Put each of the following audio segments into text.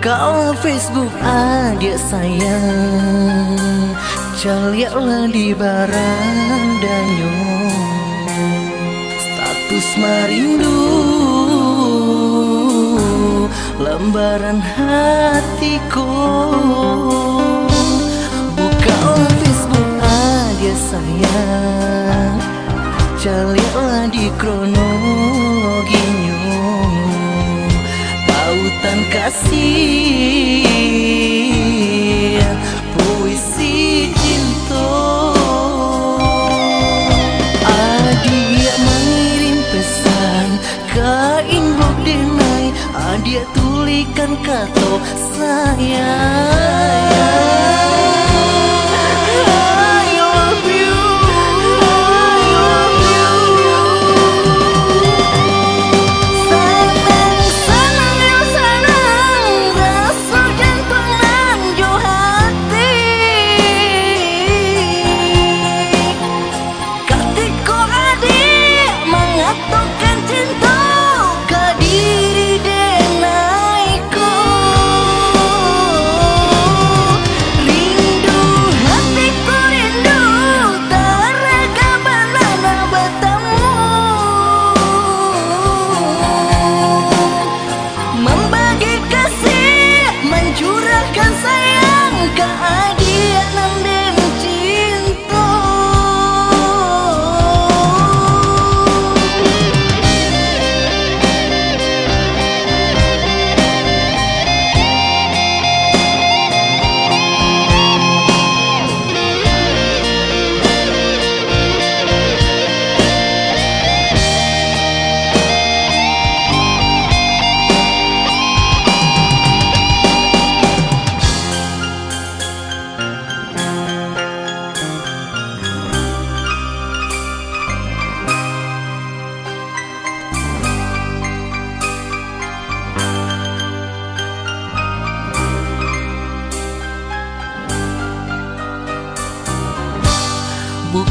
Buka Facebook adik sayang Caliaklah di barandanya. Status merindu. Lembaran hatiku. Buka Facebook adik sayang Caliaklah di kronologinya Pautan kasih Puisi cinta. Adia mengirim pesan Ke inbox denai. Adia tulikan kata sayang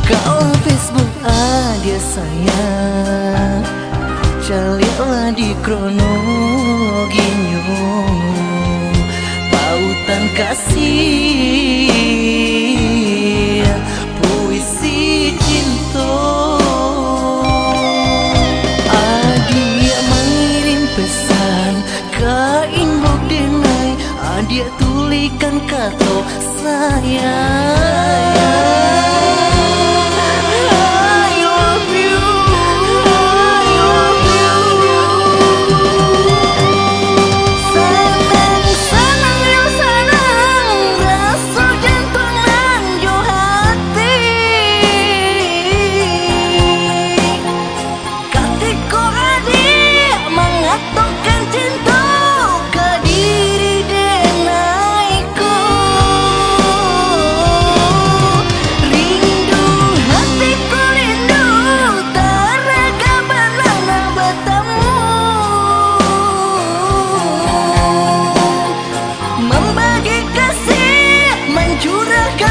Buka Facebook adia sayang. Caliaklah di kronologinya Pautan kasih Puisi cinta. Adia mengirim pesan Ke inbox denai Adia tulikan kata sayang curahkan